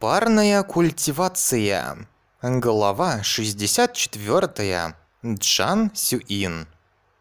Парная культивация. Глава 64. Джан Сюин.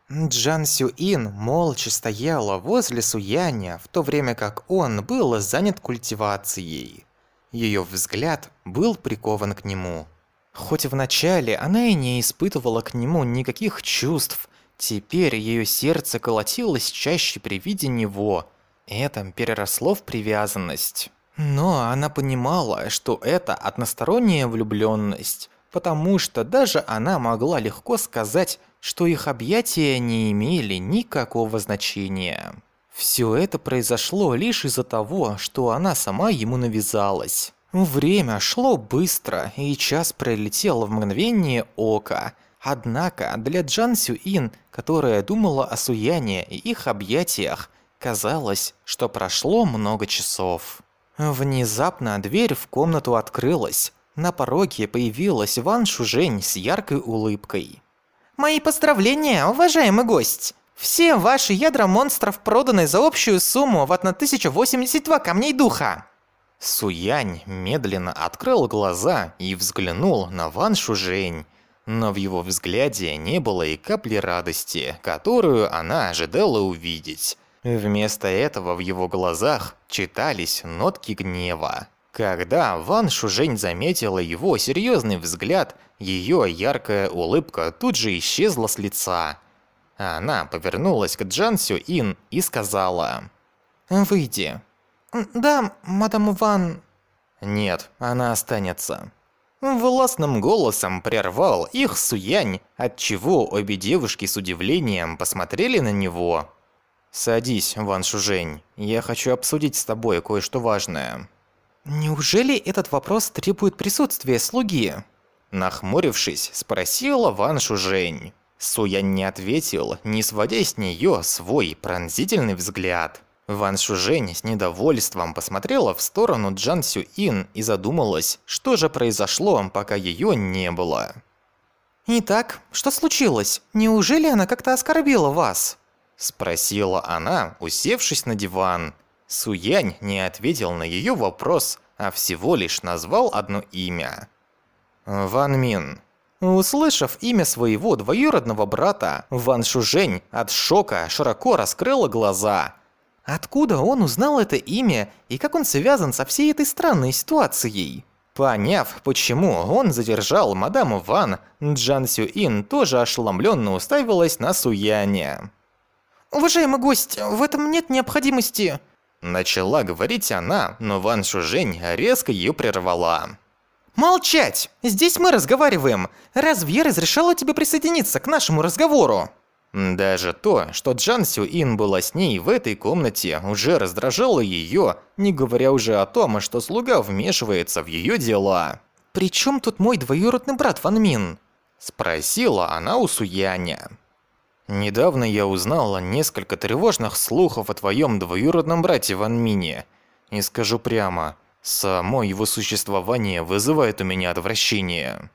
Джан Сюин молча стояла возле Суяня, в то время как он был занят культивацией. Её взгляд был прикован к нему. Хоть вначале она и не испытывала к нему никаких чувств, теперь её сердце колотилось чаще при виде него. Это переросло в привязанность. Но она понимала, что это односторонняя влюблённость, потому что даже она могла легко сказать, что их объятия не имели никакого значения. Всё это произошло лишь из-за того, что она сама ему навязалась. Время шло быстро, и час пролетел в мгновение ока. Однако для Джан Сюин, которая думала о Суяне и их объятиях, казалось, что прошло много часов. Внезапно дверь в комнату открылась. На пороге появилась Ван Шужень с яркой улыбкой. «Мои поздравления, уважаемый гость! Все ваши ядра монстров проданы за общую сумму в 1082 камней духа!» Суянь медленно открыл глаза и взглянул на Ван Шужень. Но в его взгляде не было и капли радости, которую она ожидала увидеть. Вместо этого в его глазах читались нотки гнева. Когда Ван Шужень заметила его серьезный взгляд, ее яркая улыбка тут же исчезла с лица. Она повернулась к Джан Сю Ин и сказала «Выйди». «Да, мадам Ван...» «Нет, она останется». Властным голосом прервал их Суянь, отчего обе девушки с удивлением посмотрели на него. «Садись, Ван Шужень. Я хочу обсудить с тобой кое-что важное». «Неужели этот вопрос требует присутствия слуги?» Нахмурившись, спросила Ван Шужень. Суянь не ответил, не сводя с неё свой пронзительный взгляд. Ван Шужень с недовольством посмотрела в сторону Джан Сю Ин и задумалась, что же произошло, пока её не было. «Итак, что случилось? Неужели она как-то оскорбила вас?» Спросила она, усевшись на диван. Суянь не ответил на её вопрос, а всего лишь назвал одно имя. Ван Мин. Услышав имя своего двоюродного брата, Ван Шужень от шока широко раскрыла глаза. Откуда он узнал это имя и как он связан со всей этой странной ситуацией? Поняв, почему он задержал мадам Ван, Джан Сю Ин тоже ошеломленно уставилась на Суяня. «Уважаемый гость, в этом нет необходимости!» Начала говорить она, но Ван Шужень резко ее прервала. «Молчать! Здесь мы разговариваем! Разве я разрешала тебе присоединиться к нашему разговору?» Даже то, что Джан Сю Ин была с ней в этой комнате, уже раздражало ее, не говоря уже о том, что слуга вмешивается в ее дела. «При чем тут мой двоюродный брат Ван Мин?» Спросила она у Суяня. Недавно я узнала несколько тревожных слухов о твоем двоюродном брате Ван Мине. И скажу прямо, само его существование вызывает у меня отвращение.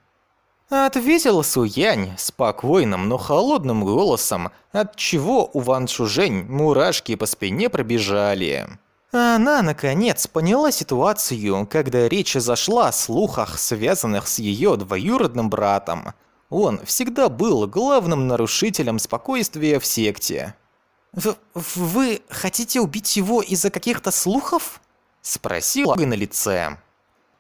Ответила Суянь спокойным, но холодным голосом, от чего у Ван Шужень мурашки по спине пробежали. Она, наконец, поняла ситуацию, когда речь зашла о слухах, связанных с ее двоюродным братом. Он всегда был главным нарушителем спокойствия в секте. В «Вы хотите убить его из-за каких-то слухов?» Спросила на лице.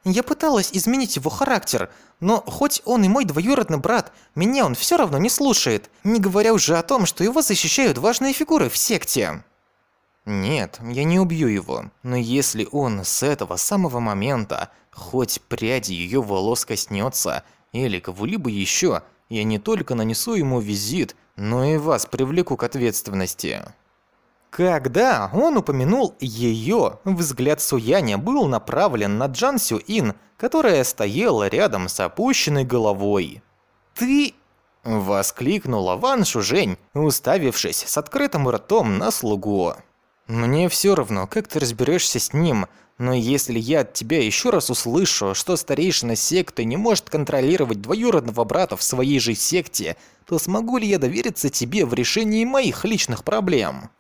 «Я пыталась изменить его характер, но хоть он и мой двоюродный брат, меня он все равно не слушает, не говоря уже о том, что его защищают важные фигуры в секте». Нет, я не убью его, но если он с этого самого момента хоть пряди ее волос коснется, или кого-либо еще, я не только нанесу ему визит, но и вас привлеку к ответственности. Когда он упомянул ее, взгляд Суяня был направлен на Джан Сю Ин, которая стояла рядом с опущенной головой. «Ты...» – воскликнула Ван Шужень, уставившись с открытым ртом на слугу. «Мне все равно, как ты разберешься с ним, но если я от тебя еще раз услышу, что старейшина секты не может контролировать двоюродного брата в своей же секте, то смогу ли я довериться тебе в решении моих личных проблем?»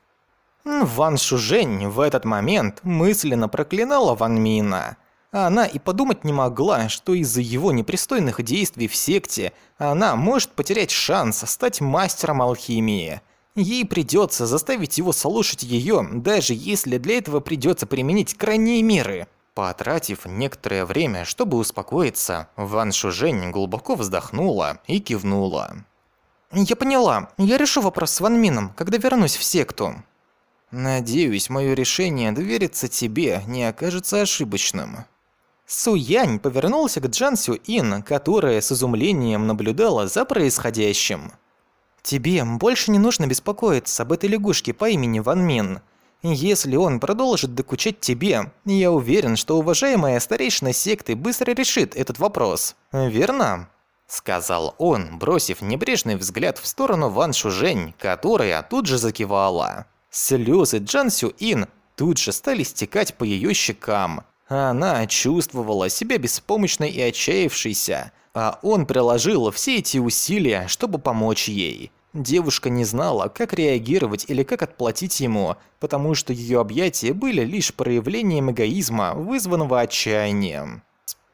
Ван Шужень в этот момент мысленно проклинала Ван Мина. Она и подумать не могла, что из-за его непристойных действий в секте она может потерять шанс стать мастером алхимии. Ей придется заставить его слушать ее, даже если для этого придется применить крайние меры. Потратив некоторое время, чтобы успокоиться, Ван Шужень глубоко вздохнула и кивнула. «Я поняла. Я решу вопрос с Ван Мином, когда вернусь в секту». «Надеюсь, мое решение довериться тебе не окажется ошибочным». Су Янь повернулся к Джан Сю Ин, которая с изумлением наблюдала за происходящим. «Тебе больше не нужно беспокоиться об этой лягушке по имени Ван Мин. Если он продолжит докучать тебе, я уверен, что уважаемая старейшина секты быстро решит этот вопрос. Верно?» Сказал он, бросив небрежный взгляд в сторону Ван Шужень, которая тут же закивала. Слезы Джан Сю Ин тут же стали стекать по ее щекам. Она чувствовала себя беспомощной и отчаявшейся, а он приложил все эти усилия, чтобы помочь ей. Девушка не знала, как реагировать или как отплатить ему, потому что ее объятия были лишь проявлением эгоизма, вызванного отчаянием.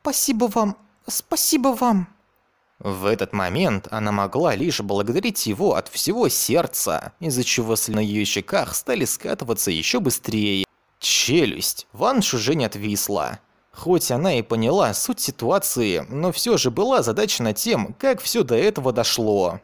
«Спасибо вам, спасибо вам!» В этот момент она могла лишь благодарить его от всего сердца, из-за чего на ее щеках стали скатываться еще быстрее. Челюсть Ван Шужень отвисла. Хоть она и поняла суть ситуации, но все же была задачена тем, как все до этого дошло.